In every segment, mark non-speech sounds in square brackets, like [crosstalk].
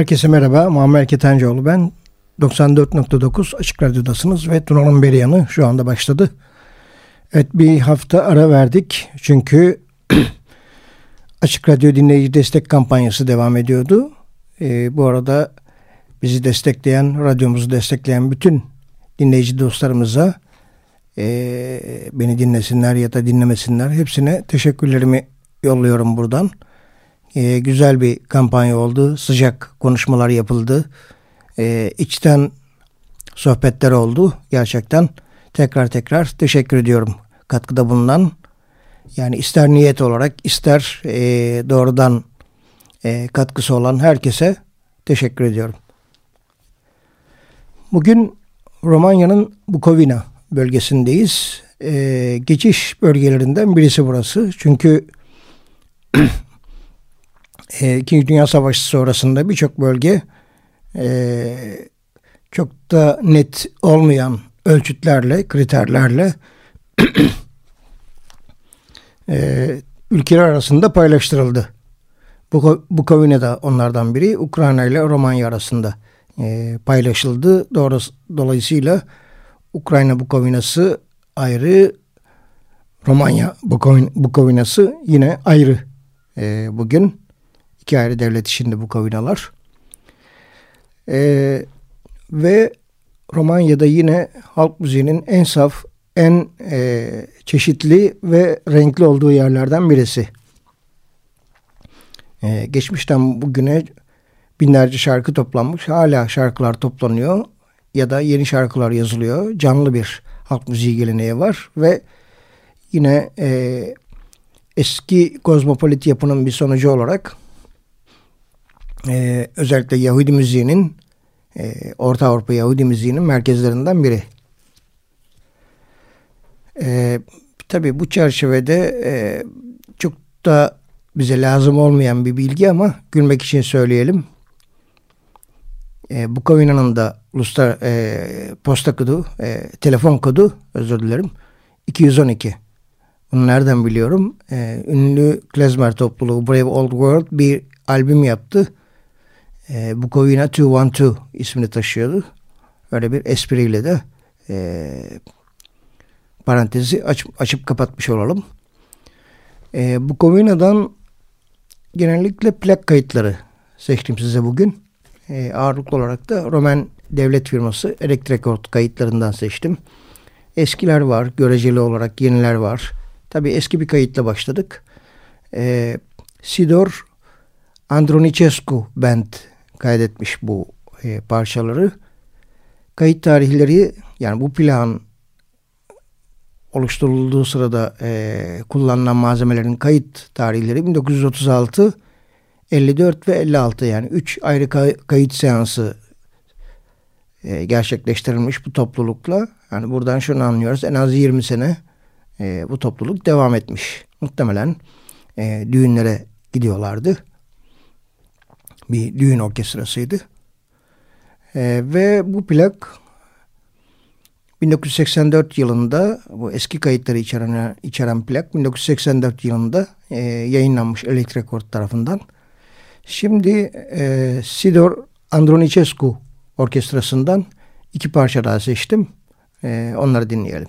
Herkese merhaba. Muammer Ketencoğlu ben. 94.9 Açık Radyo'dasınız ve Tuna'nın beri yanı şu anda başladı. Evet bir hafta ara verdik çünkü [clears throat] Açık Radyo Dinleyici Destek Kampanyası devam ediyordu. Ee, bu arada bizi destekleyen, radyomuzu destekleyen bütün dinleyici dostlarımıza e, beni dinlesinler ya da dinlemesinler hepsine teşekkürlerimi yolluyorum buradan e, güzel bir kampanya oldu. Sıcak konuşmalar yapıldı. E, içten sohbetler oldu. Gerçekten tekrar tekrar teşekkür ediyorum katkıda bulunan. Yani ister niyet olarak ister e, doğrudan e, katkısı olan herkese teşekkür ediyorum. Bugün Romanya'nın Bukovina bölgesindeyiz. E, geçiş bölgelerinden birisi burası. Çünkü [clears throat] e, İkinci Dünya Savaşı sonrasında birçok bölge e, çok da net olmayan ölçütlerle, kriterlerle [clears throat] e, ülkeler arasında paylaştırıldı. Bu Bukovina da onlardan biri. Ukrayna ile Romanya arasında e, paylaşıldı. Dolayısıyla Ukrayna Bukovinası ayrı, Romanya Bukovinası yine ayrı e, bugün iki ayrı devlet içinde bu kavinalar. Ee, ve Romanya'da yine halk müziğinin en saf, en e, çeşitli ve renkli olduğu yerlerden birisi. Ee, geçmişten bugüne binlerce şarkı toplanmış. Hala şarkılar toplanıyor ya da yeni şarkılar yazılıyor. Canlı bir halk müziği geleneği var ve yine e, eski kozmopolit yapının bir sonucu olarak e, özellikle Yahudi müziğinin e, Orta Avrupa Yahudi müziğinin merkezlerinden biri. E, tabii bu çerçevede e, çok da bize lazım olmayan bir bilgi ama gülmek için söyleyelim. E, Bukovina'nın da uluslar e, posta kodu, e, telefon kodu özür dilerim 212. Bunu nereden biliyorum? E, ünlü klezmer topluluğu Brave Old World bir albüm yaptı. E, Bukovina 212 ismini taşıyordu. Öyle bir espriyle de e, parantezi aç, açıp kapatmış olalım. E, Bukovina'dan genellikle plak kayıtları seçtim size bugün. E, ağırlıklı olarak da Roman devlet firması Elektrekord kayıtlarından seçtim. Eskiler var, göreceli olarak yeniler var. Tabii eski bir kayıtla başladık. E, Sidor Andronicescu Band kaydetmiş bu e, parçaları. Kayıt tarihleri yani bu plan oluşturulduğu sırada e, kullanılan malzemelerin kayıt tarihleri 1936, 54 ve 56 yani 3 ayrı kayıt seansı e, gerçekleştirilmiş bu toplulukla. Yani buradan şunu anlıyoruz en az 20 sene e, bu topluluk devam etmiş. Muhtemelen e, düğünlere gidiyorlardı. Bir düğün orkestrasıydı. E, ve bu plak 1984 yılında bu eski kayıtları içeren, içeren plak 1984 yılında e, yayınlanmış Elektrekord tarafından. Şimdi e, Sidor Andronicescu orkestrasından iki parça daha seçtim. E, onları dinleyelim.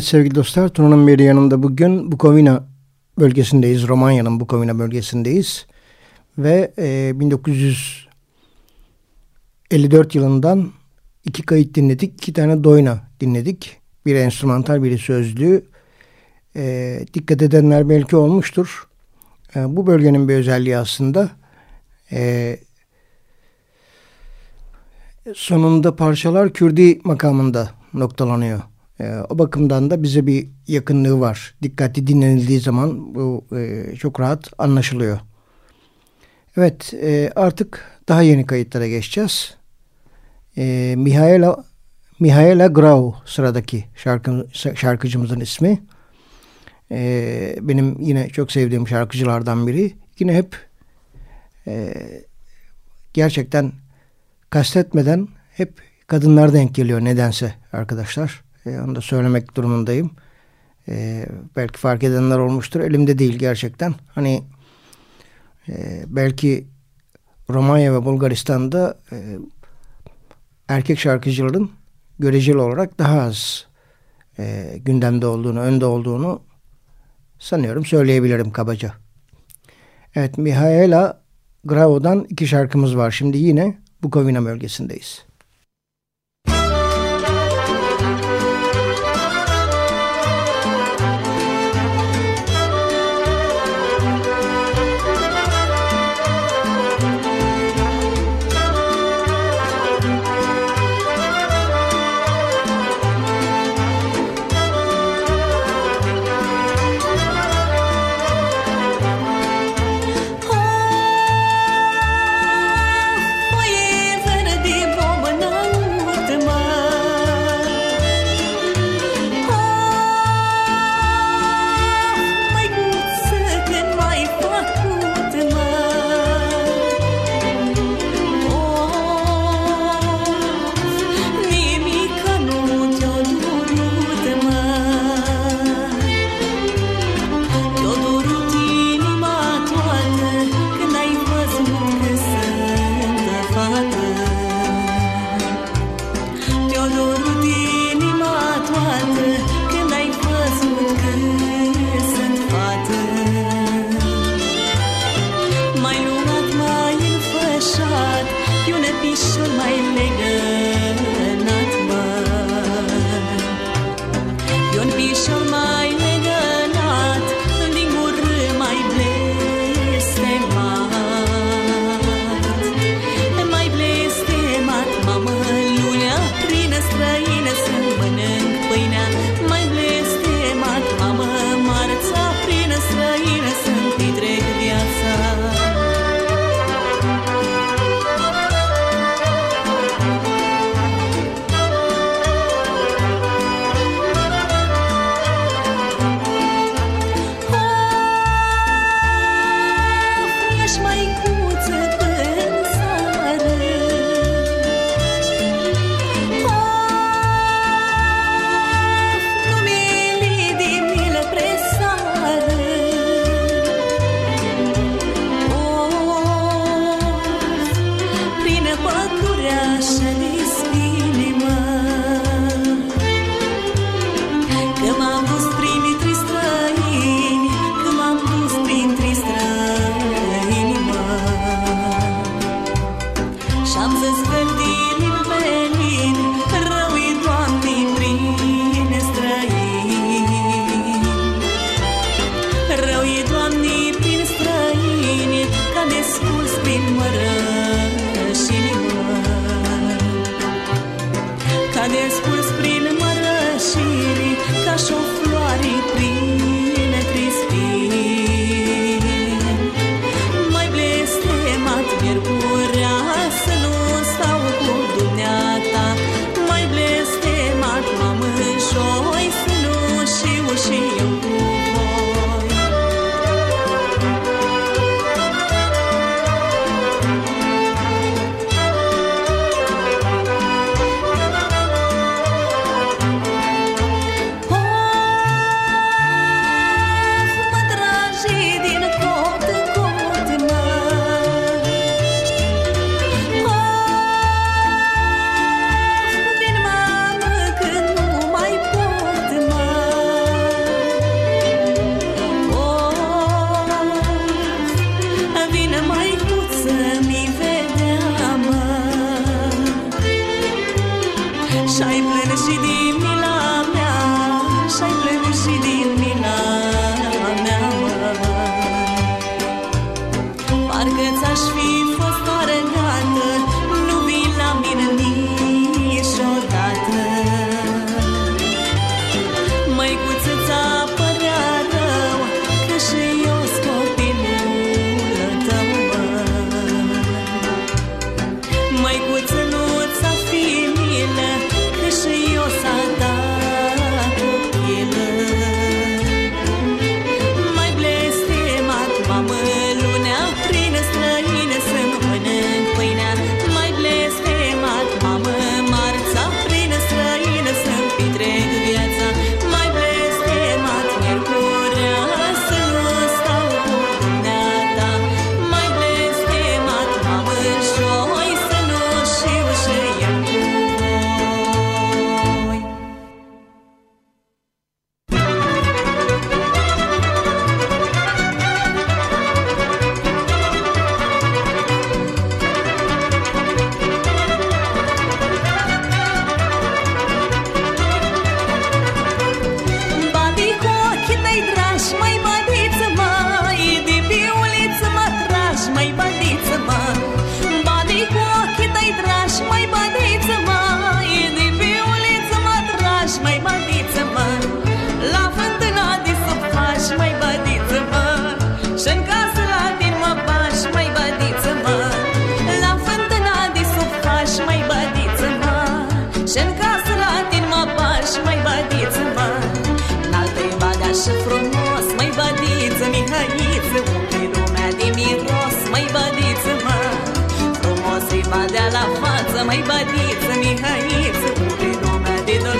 Evet sevgili dostlar, Tuna'nın bir yanında bugün Bukovina bölgesindeyiz. Romanya'nın Bukovina bölgesindeyiz. Ve e, 1954 yılından iki kayıt dinledik. iki tane doyna dinledik. Biri enstrümantal, biri sözlü. E, dikkat edenler belki olmuştur. E, bu bölgenin bir özelliği aslında. E, sonunda parçalar Kürdi makamında noktalanıyor. E, o bakımdan da bize bir yakınlığı var. Dikkatli dinlenildiği zaman bu e, çok rahat anlaşılıyor. Evet e, artık daha yeni kayıtlara geçeceğiz. E, Mihaela, Mihaela Grau sıradaki şarkı, şarkıcımızın ismi. E, benim yine çok sevdiğim şarkıcılardan biri. Yine hep gerçekten kastetmeden hep kadınlar denk geliyor nedense arkadaşlar. E, onu da söylemek durumundayım. E, belki fark edenler olmuştur. Elimde değil gerçekten. Hani e, belki Romanya ve Bulgaristan'da e, erkek şarkıcıların göreceli olarak daha az e, gündemde olduğunu, önde olduğunu sanıyorum söyleyebilirim kabaca. Evet Mihaela Gravo'dan iki şarkımız var. Şimdi yine Bukovina bölgesindeyiz.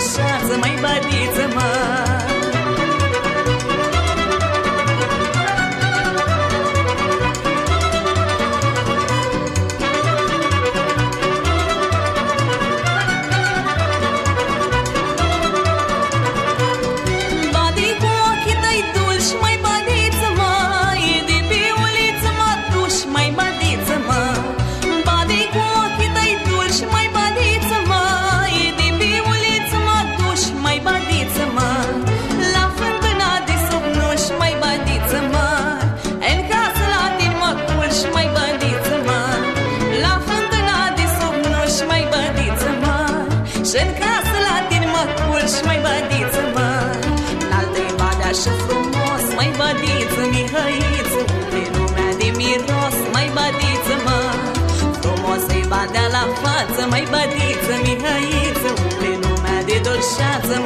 mășeață, mai badiță, mă. shots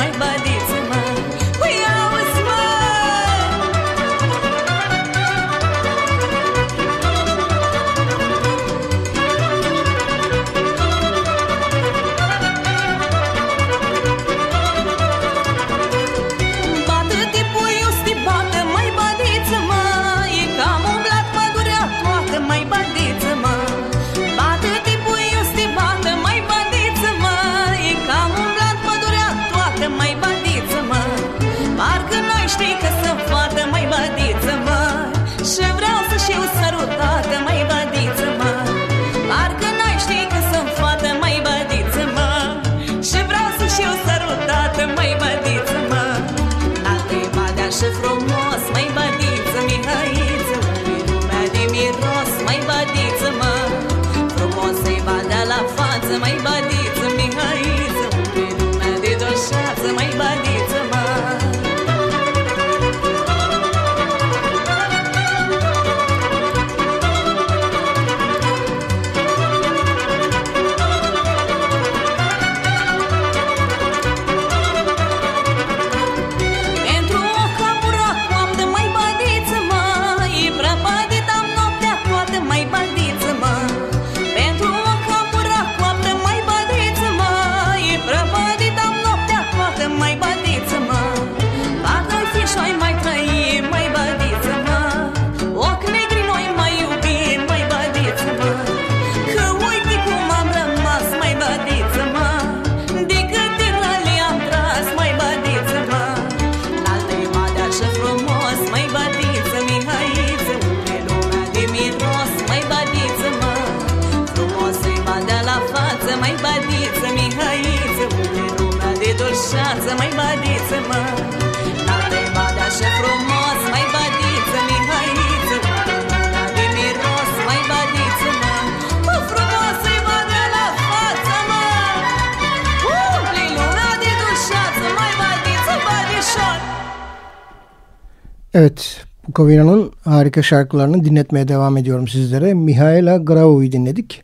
Evet, Bukovina'nın harika şarkılarını dinletmeye devam ediyorum sizlere. Mihaela Grao'yu dinledik.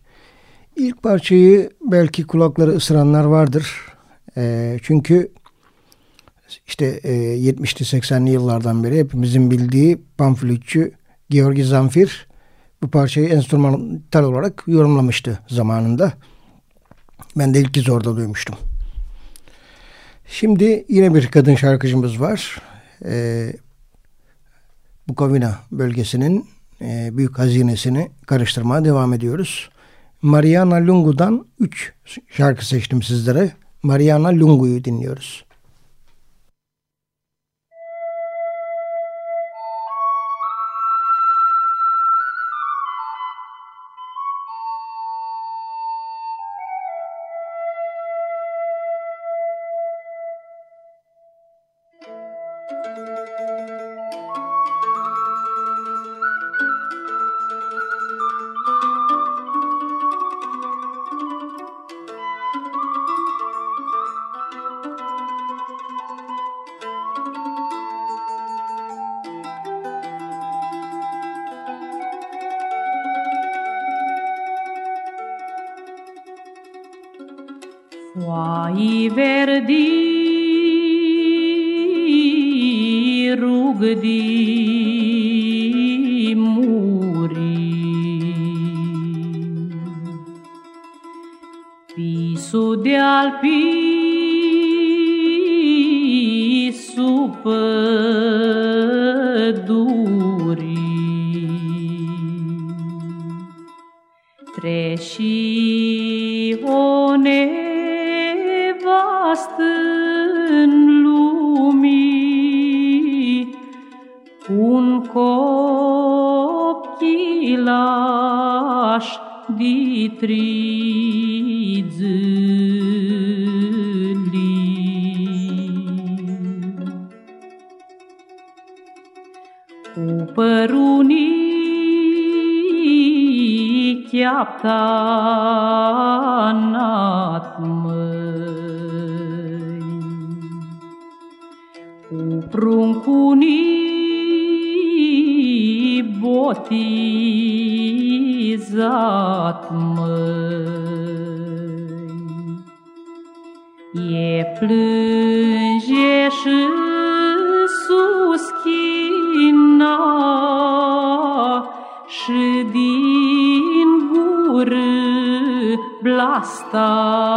İlk parçayı belki kulakları ısıranlar vardır. E, çünkü işte e, 70'li 80'li yıllardan beri hepimizin bildiği pamflütçü Georgi Zamfir bu parçayı enstrümantal olarak yorumlamıştı zamanında. Ben de ilk kez orada duymuştum. Şimdi yine bir kadın şarkıcımız var. Ee, Bukovina bölgesinin e, büyük hazinesini karıştırmaya devam ediyoruz. Mariana Lungu'dan 3 şarkı seçtim sizlere. Mariana Lungu'yu dinliyoruz. În lumii, un copilaș de trizâli. Cu părunii chiaptanat măi, pruncunii botizat măi. E plângeș și suschina și din gură blastama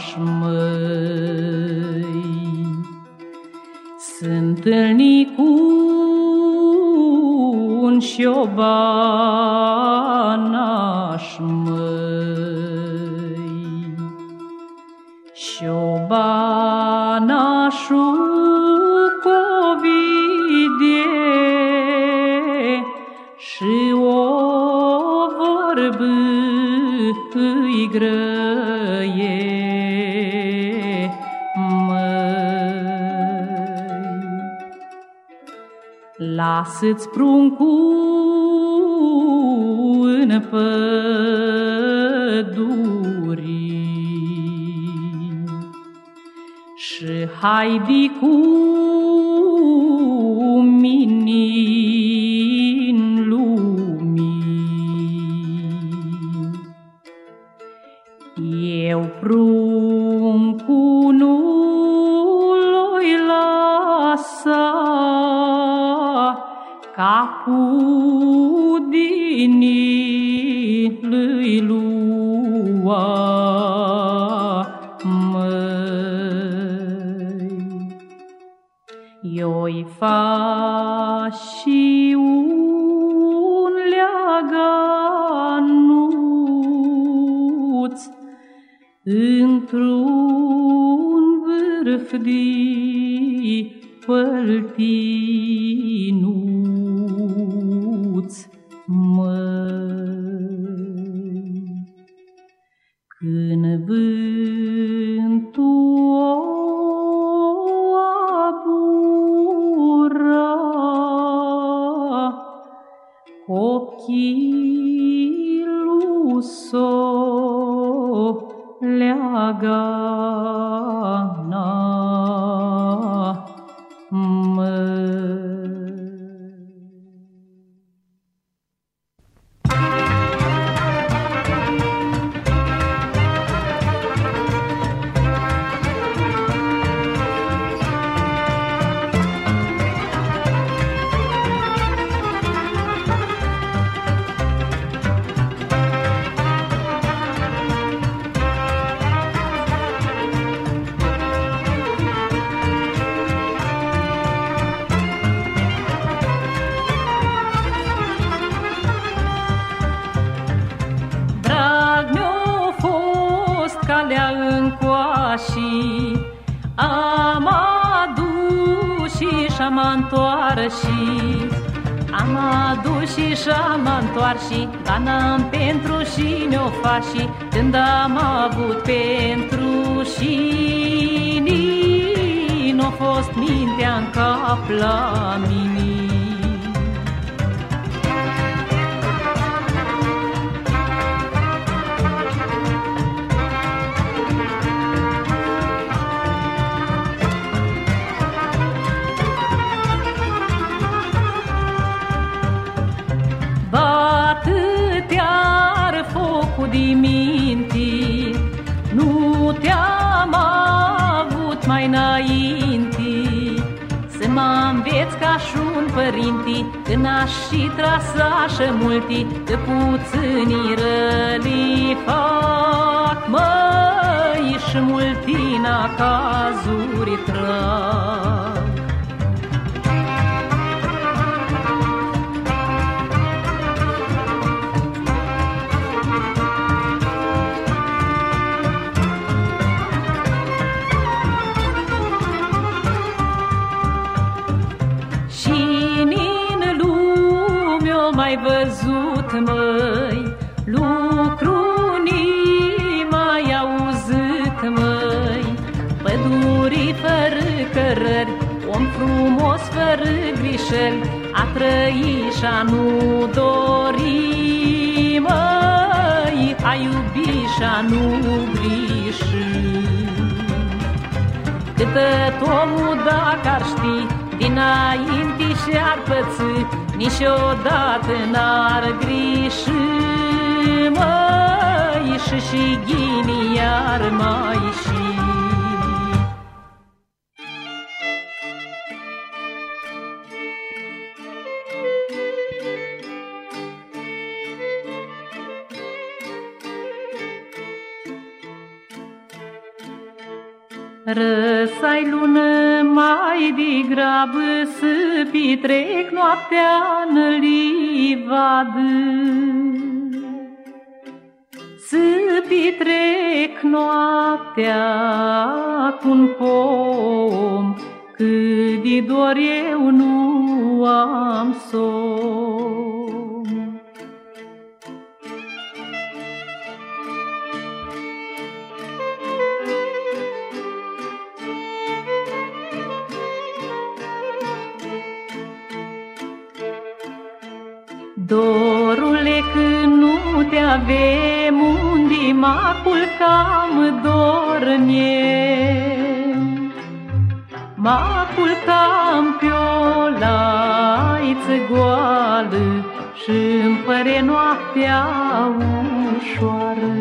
pași măi. Să-ntâlni cu un șiobanaș măi. Șiobanașul Lasă-ți pruncul în păduri. Și haidi cu mine și și-am întoarșit. Am adus și și-am întoarși, dar n-am pentru și ne-o faci când am avut pentru și n-a fost mintea în cap la mine. printi, în și trasașe multi, de puțini răli fac, măi, și multina cazuri trag. Mai văzut, măi, lucru ni mai auzit, măi. Pădurii fără cărări, om frumos fără grișeli, a trăi și a nu dori, măi, a iubi și a nu griși. Câtă omul dacă ar ști Dinainte și-ar păți Niciodată n-ar griși Măi și și ghini iar mai și. Răsai lună mai degrabă să petrec noaptea în livadă. Să petrec noaptea cu un pom, cât de dor eu nu am somn. Dorule, când nu te avem, unde mă culcam dormiem. Mă culcam pe o laiță goală și-mi păre noaptea ușoară.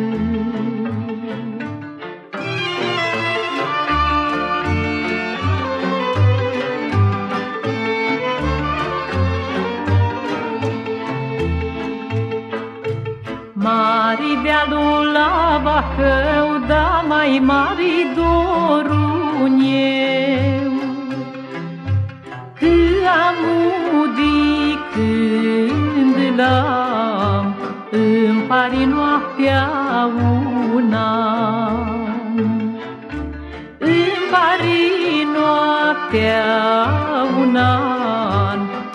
dealul la Bacău, da mai mari dorun eu. Când am când l-am, îmi pare noaptea una. Îmi pare noaptea una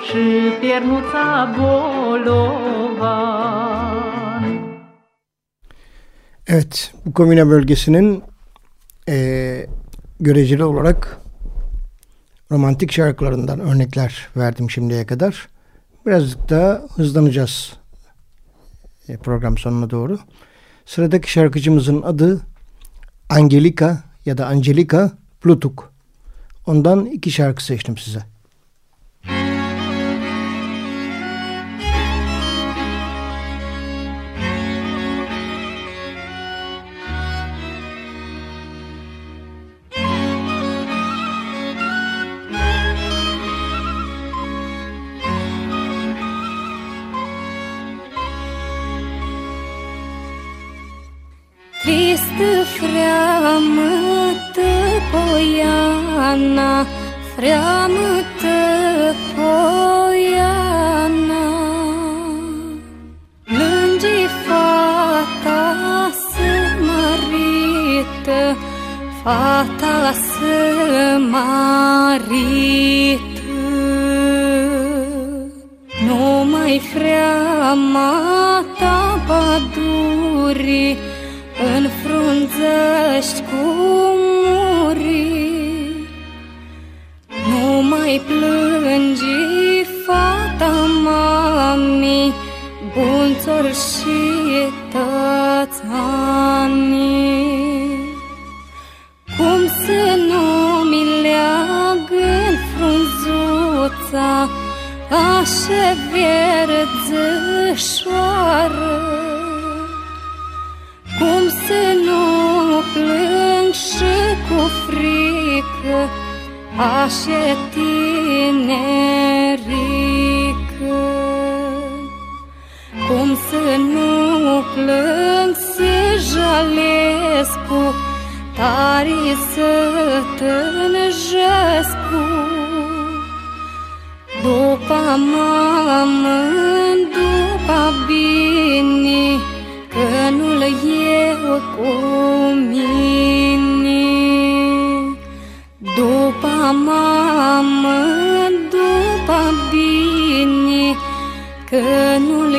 și pernuța bolovan. Evet, bu komine bölgesinin e, göreceli olarak romantik şarkılarından örnekler verdim şimdiye kadar. Birazcık daha hızlanacağız e, program sonuna doğru. Sıradaki şarkıcımızın adı Angelika ya da Angelika Plutuk. Ondan iki şarkı seçtim size. Triste freamătă poiana, freamătă poiana. Plânge fata să mărită, fata să mărită. Nu mai freamata Așa vierdzășoară cum să nu plâng și cu frică Așa tinerică Cum să nu plâng să jalesc cu Tare să tânjesc do pa maman do pa bini kanula ye wakumini do pa maman do pa bini kanula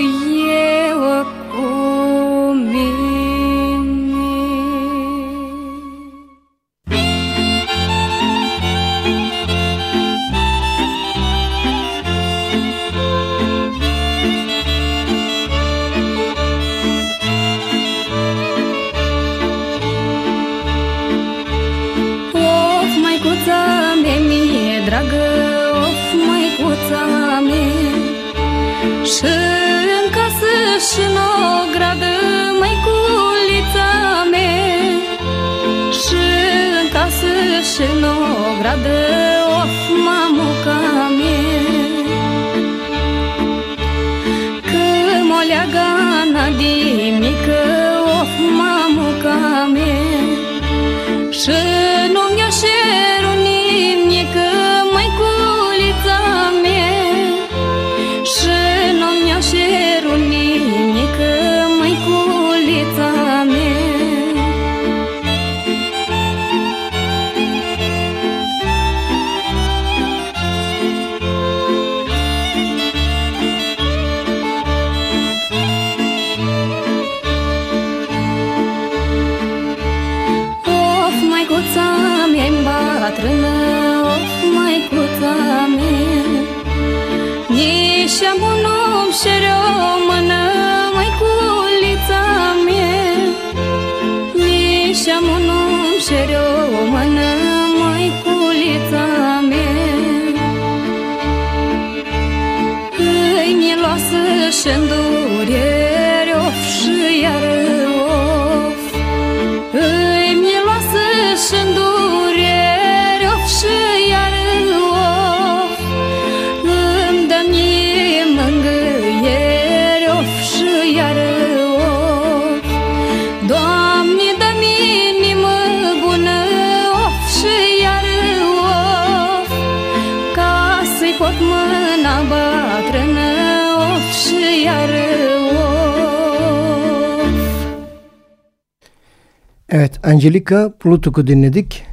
Evet, Angelika Plutuk'u dinledik.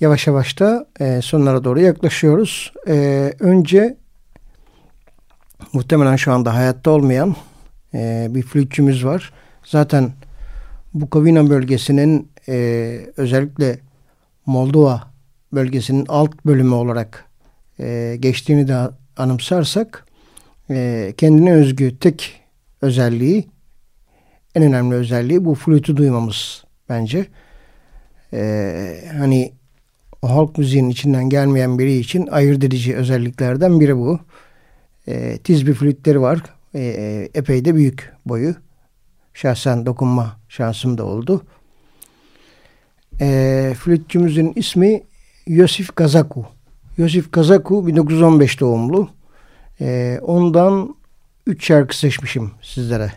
yavaş yavaş da e, sonlara doğru yaklaşıyoruz. E, önce muhtemelen şu anda hayatta olmayan e, bir flütçümüz var. Zaten Bukovina bölgesinin e, özellikle Moldova bölgesinin alt bölümü olarak e, geçtiğini de anımsarsak e, kendine özgü tek özelliği en önemli özelliği bu flütü duymamız bence. E, hani halk müziğinin içinden gelmeyen biri için ayırt edici özelliklerden biri bu. E, tiz bir flütleri var. E, e, epey de büyük boyu. Şahsen dokunma şansım da oldu. E, flütçümüzün ismi Yosif Kazaku. Yosif Kazaku 1915 doğumlu. E, ondan 3 şarkı seçmişim sizlere.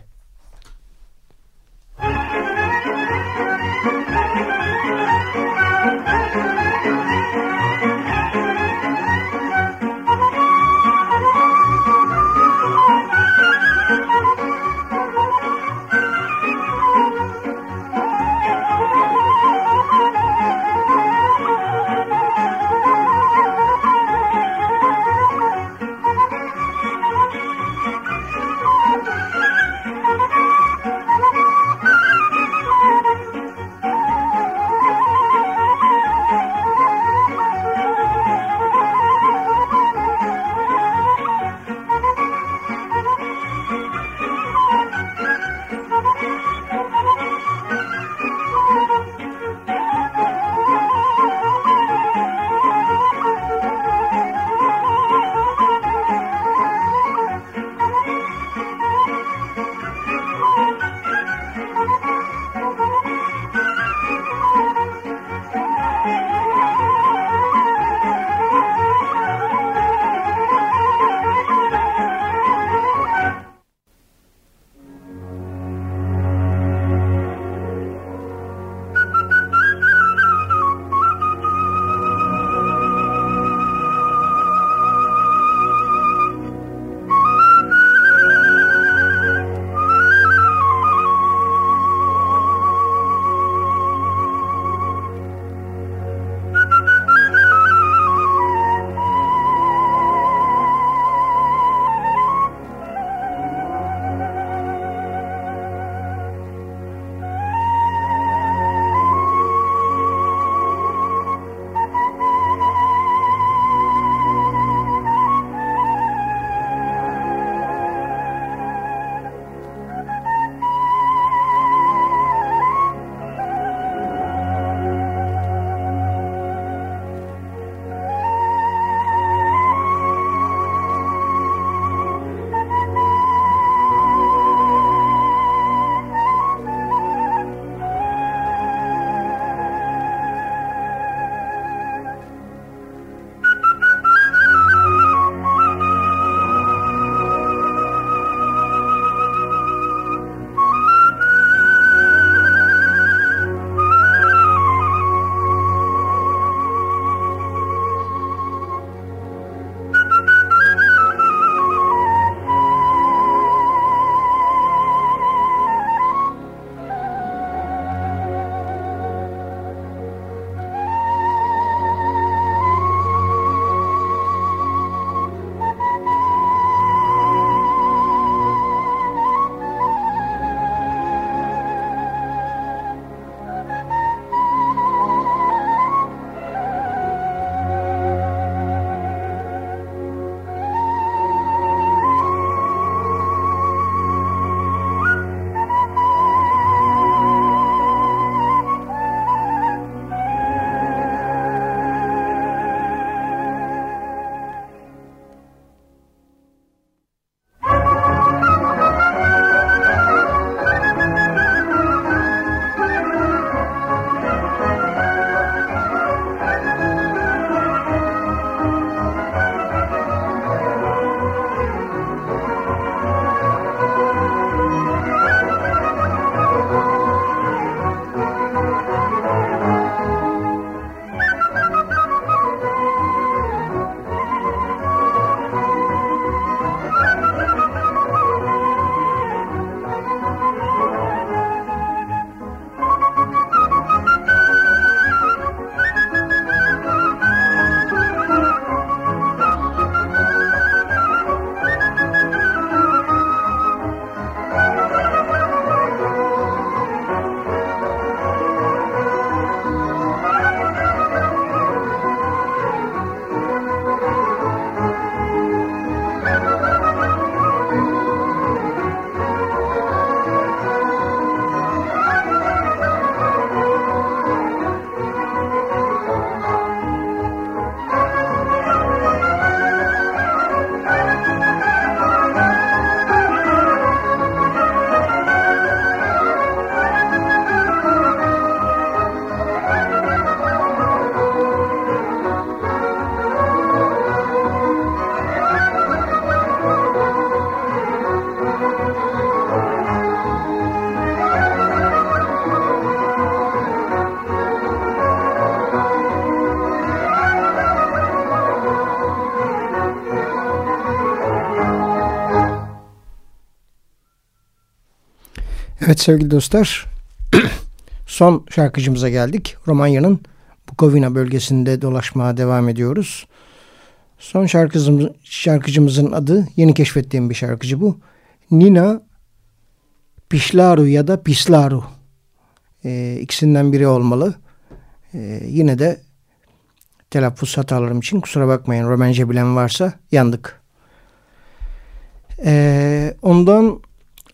Sevgili dostlar, [clears throat] son şarkıcımıza geldik. Romanya'nın Bukovina bölgesinde dolaşmaya devam ediyoruz. Son şarkıcımız, şarkıcımızın adı yeni keşfettiğim bir şarkıcı bu. Nina Pişlaru ya da Pislaru. Ee, ikisinden biri olmalı. Ee, yine de telaffuz hatalarım için kusura bakmayın. Romence bilen varsa yandık. Ee, ondan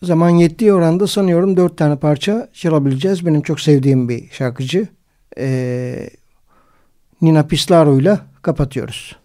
zaman yettiği oranda sanıyorum dört tane parça çalabileceğiz. Benim çok sevdiğim bir şarkıcı. Ee, Nina Pislaro ile kapatıyoruz.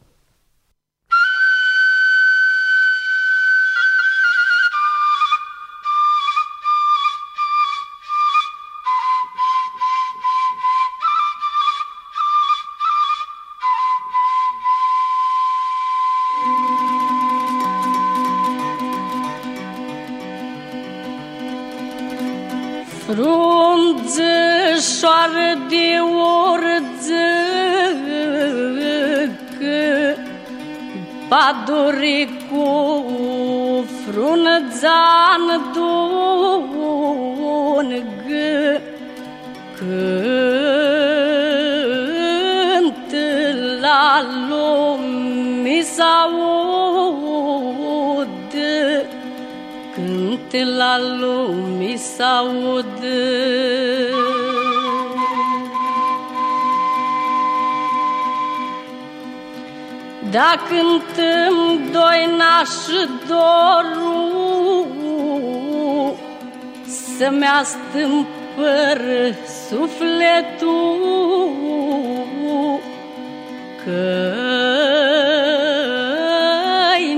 Cântăm doi nași dorul Să-mi astâmpăr sufletul Că-i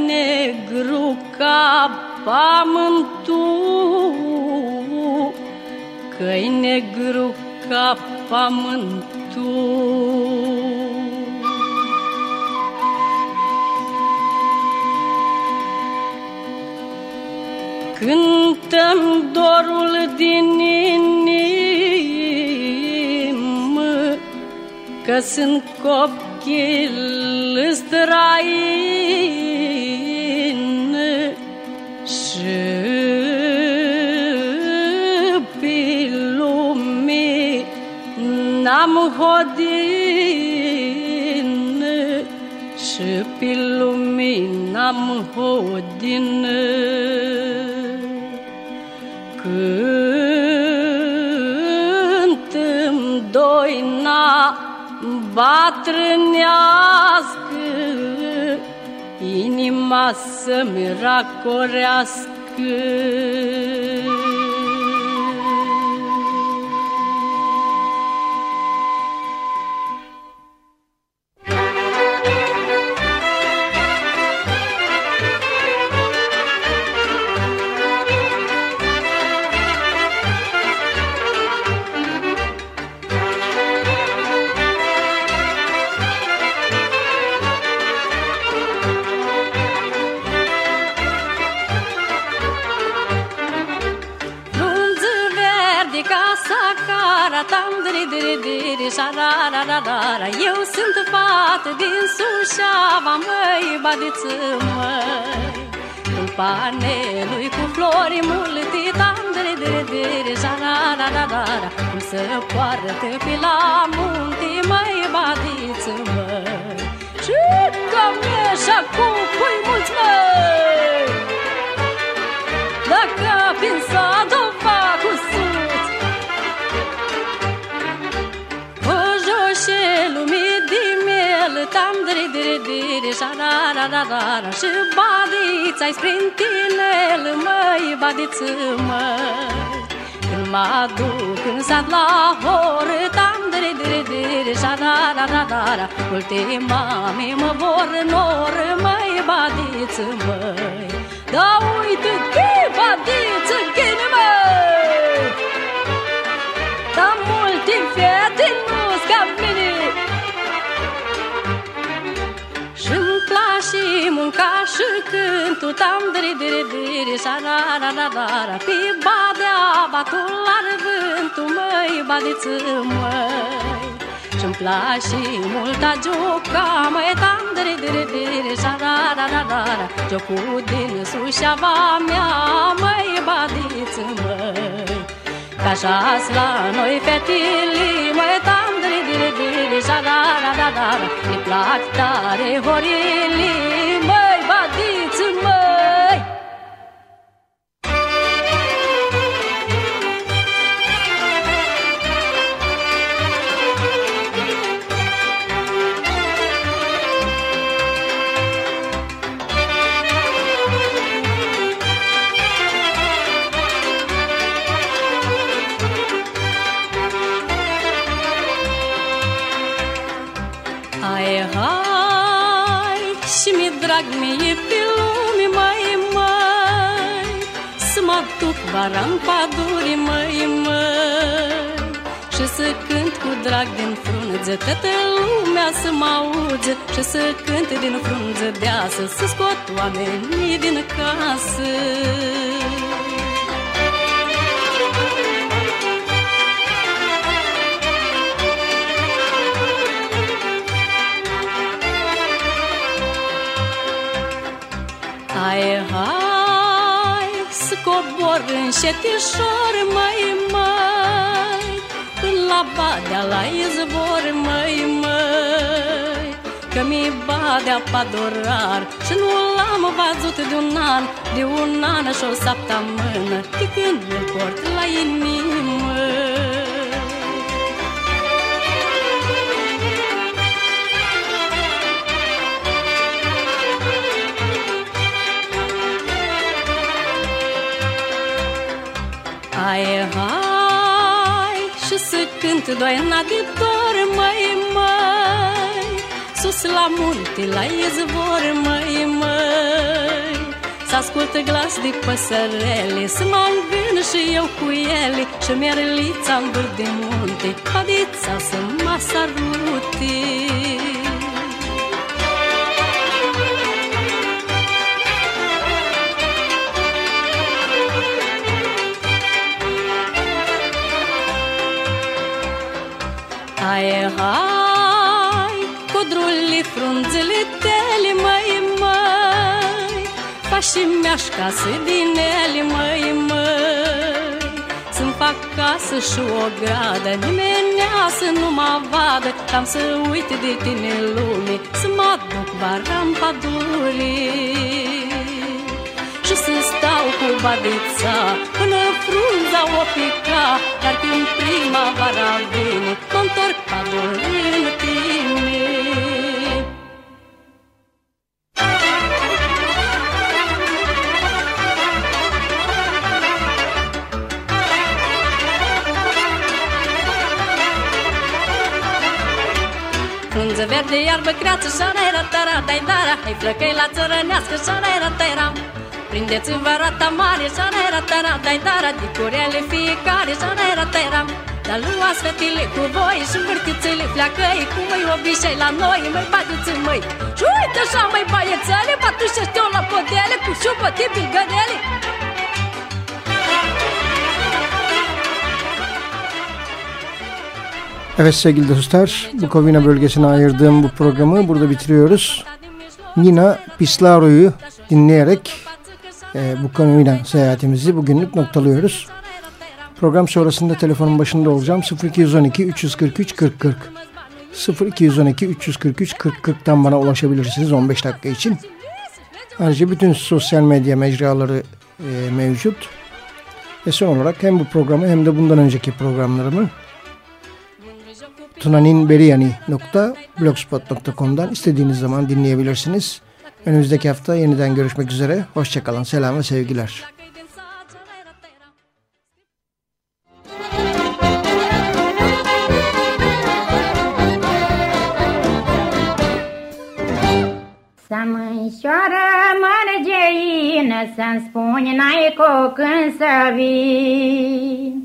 negru ca pământul Că-i negru ca pământul Cântăm dorul din inimă Că sunt copil străin Și pe lume n-am hodin Și pe lume n-am hodin cântăm doina bătrânească, inima să-mi racorească. Suceava, măi, badiță, măi Tulpanelui cu flori multitandre de de ja la la la la la Cum să poartă pe la munte, măi, badiță, măi Și cam mi-e și acum șarararara Și badița-i sprintinel Măi, badiță, măi. Când mă aduc în sat la horă Tam dre dre dre șarararara Multe mame mă vor nor Măi, badiță, măi. Da uite că badiță Munca și cântul tam dere dere dere sa ra ra ra ra ra Pe badea batul ar vântul măi badiță măi Ce-mi place mult a juca măi tam dere dere dere sa ra ra ra ra ra Jocul din sușava mea măi badiță măi Ca așa la noi fetile măi tam dere dere dere sa ra ra ra ra Ne plac tare horile și mi drag mie pe lume, mai mai. Să mă duc vara în pădure, mai mai. Și să cânt cu drag din frunză, toată lumea să mă auze Și să cânt din frunză deasă, să scot oamenii din casă cobor încetișor, mai, mai Până la badea, la izvor, mai, mai Că mi badea padorar Și nu l-am văzut de un an De un an și o săptămână De când îl port la inimă să cânt doina de dor, măi, măi Sus la munte, la izvor, măi, măi. Să ascultă glas de păsărele Să mă îngân și eu cu ele Și merlița în vârf de munte Adița să mă sarute frunzele tale, măi, măi Ca și meașca să din ele, măi, măi. Să-mi fac casă și o gradă Nimenea să nu mă vadă Cam să uit de tine lume Să mă duc vara în pădure și să stau cu badița Până frunza o pica Dar când primăvara vine Mă întorc padul în tine Frunză verde, iarbă creață, șarera, tara, dai dara Hai flăcăi la țărănească, șarera, tara. Prindeți-vă rata mare, șarera, tara, dai dara Dicurele fiecare, șarera, tara. Dar luați fetile cu voi și învârtiți-le Pleacă-i cum îi obișei la noi, măi baduți măi. Și uite așa, măi băiețele, batușește la podele Cu șupă de bilgănele Evet sevgili dostlar, Bukovina bölgesine ayırdığım bu programı burada bitiriyoruz. Nina Pislaro'yu dinleyerek e, Bukovina seyahatimizi bugünlük noktalıyoruz. Program sonrasında telefonun başında olacağım. 0212 343 40 40 0212 343 40 40'tan bana ulaşabilirsiniz 15 dakika için. Ayrıca bütün sosyal medya mecraları e, mevcut. Ve son olarak hem bu programı hem de bundan önceki programlarımı tunaninberiyani.blogspot.com'dan istediğiniz zaman dinleyebilirsiniz. Önümüzdeki hafta yeniden görüşmek üzere. Hoşçakalın. Selam ve sevgiler. Să mânșoară mărgeină Să-mi spuni n-ai când să vii